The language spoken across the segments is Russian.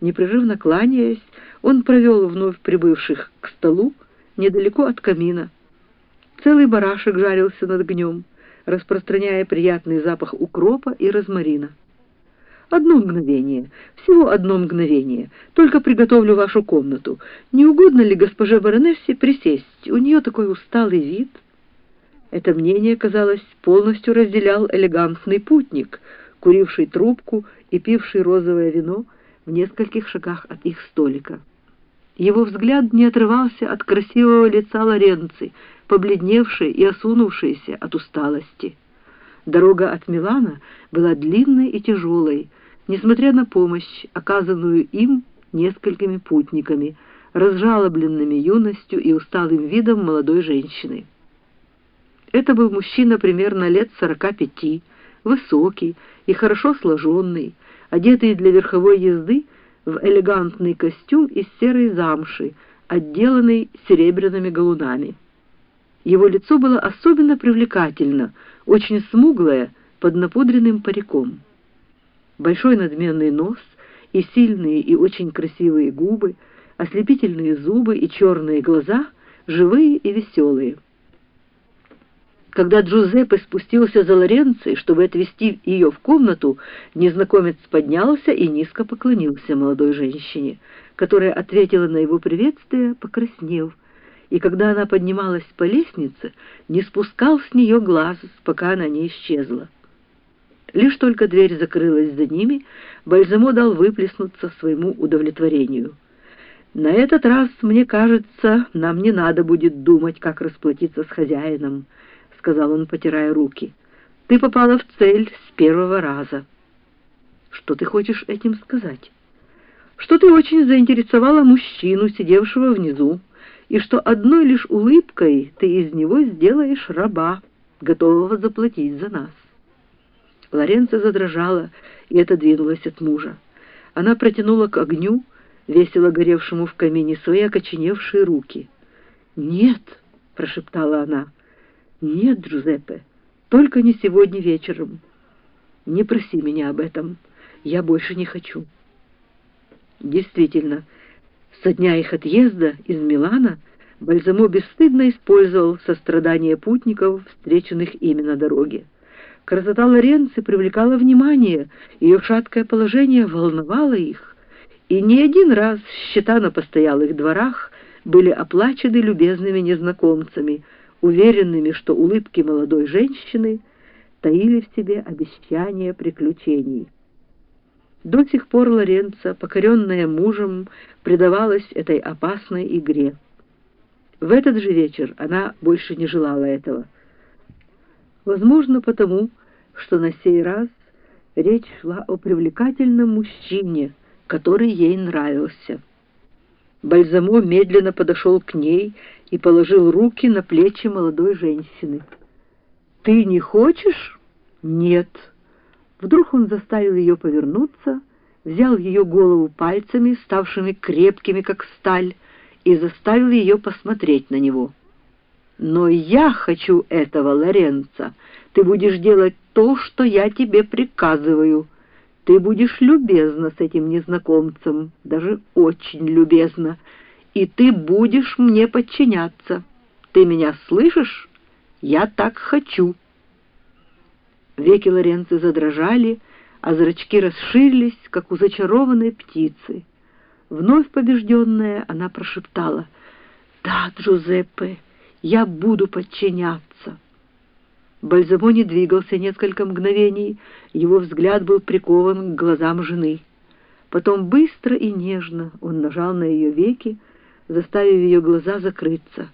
Непрерывно кланяясь, он провел вновь прибывших к столу недалеко от камина. Целый барашек жарился над огнем, распространяя приятный запах укропа и розмарина. «Одно мгновение, всего одно мгновение. Только приготовлю вашу комнату. Не угодно ли госпоже баронессе присесть? У нее такой усталый вид». Это мнение, казалось, полностью разделял элегантный путник, куривший трубку и пивший розовое вино в нескольких шагах от их столика. Его взгляд не отрывался от красивого лица Лоренци, побледневшей и осунувшейся от усталости. Дорога от Милана была длинной и тяжелой, несмотря на помощь, оказанную им несколькими путниками, разжалобленными юностью и усталым видом молодой женщины. Это был мужчина примерно лет сорока пяти, высокий и хорошо сложенный, одетый для верховой езды в элегантный костюм из серой замши, отделанный серебряными галунами. Его лицо было особенно привлекательно, очень смуглое, под напудренным париком. Большой надменный нос и сильные и очень красивые губы, ослепительные зубы и черные глаза, живые и веселые. Когда Джузеппе спустился за Лоренцией, чтобы отвезти ее в комнату, незнакомец поднялся и низко поклонился молодой женщине, которая ответила на его приветствие, покраснев, и когда она поднималась по лестнице, не спускал с нее глаз, пока она не исчезла. Лишь только дверь закрылась за ними, Бальзамо дал выплеснуться своему удовлетворению. «На этот раз, мне кажется, нам не надо будет думать, как расплатиться с хозяином», сказал он, потирая руки. «Ты попала в цель с первого раза». «Что ты хочешь этим сказать?» «Что ты очень заинтересовала мужчину, сидевшего внизу, и что одной лишь улыбкой ты из него сделаешь раба, готового заплатить за нас». Лоренцо задрожала и отодвинулась от мужа. Она протянула к огню, весело горевшему в камине, свои окоченевшие руки. «Нет!» — прошептала она. «Нет, Джузеппе, только не сегодня вечером. Не проси меня об этом, я больше не хочу». Действительно, со дня их отъезда из Милана Бальзамо бесстыдно использовал сострадание путников, встреченных ими на дороге. Красота Лоренци привлекала внимание, ее шаткое положение волновало их, и не один раз счета на постоялых дворах были оплачены любезными незнакомцами — уверенными, что улыбки молодой женщины таили в себе обещание приключений. До сих пор Лоренца, покоренная мужем, предавалась этой опасной игре. В этот же вечер она больше не желала этого. Возможно, потому, что на сей раз речь шла о привлекательном мужчине, который ей нравился. Бальзамо медленно подошел к ней и положил руки на плечи молодой женщины. «Ты не хочешь?» «Нет». Вдруг он заставил ее повернуться, взял ее голову пальцами, ставшими крепкими, как сталь, и заставил ее посмотреть на него. «Но я хочу этого, Лоренцо. Ты будешь делать то, что я тебе приказываю. Ты будешь любезна с этим незнакомцем, даже очень любезна, и ты будешь мне подчиняться. Ты меня слышишь? Я так хочу». Веки Лоренци задрожали, а зрачки расширились, как у зачарованной птицы. Вновь побежденная, она прошептала, «Да, Джузеппе, я буду подчиняться». Бальзамо не двигался несколько мгновений, его взгляд был прикован к глазам жены. Потом быстро и нежно он нажал на ее веки, заставив ее глаза закрыться.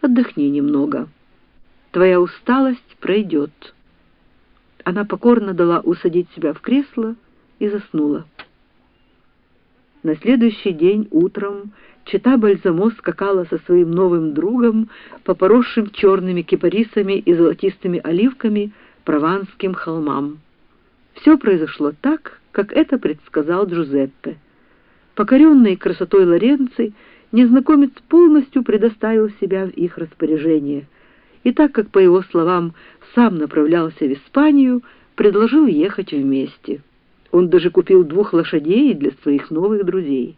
«Отдохни немного. Твоя усталость пройдет». Она покорно дала усадить себя в кресло и заснула. На следующий день утром чита Бальзамо скакала со своим новым другом по поросшим черными кипарисами и золотистыми оливками прованским холмам. Все произошло так, как это предсказал Джузеппе. Покоренный красотой Лоренци, незнакомец полностью предоставил себя в их распоряжение, и так как, по его словам, сам направлялся в Испанию, предложил ехать вместе. Он даже купил двух лошадей для своих новых друзей.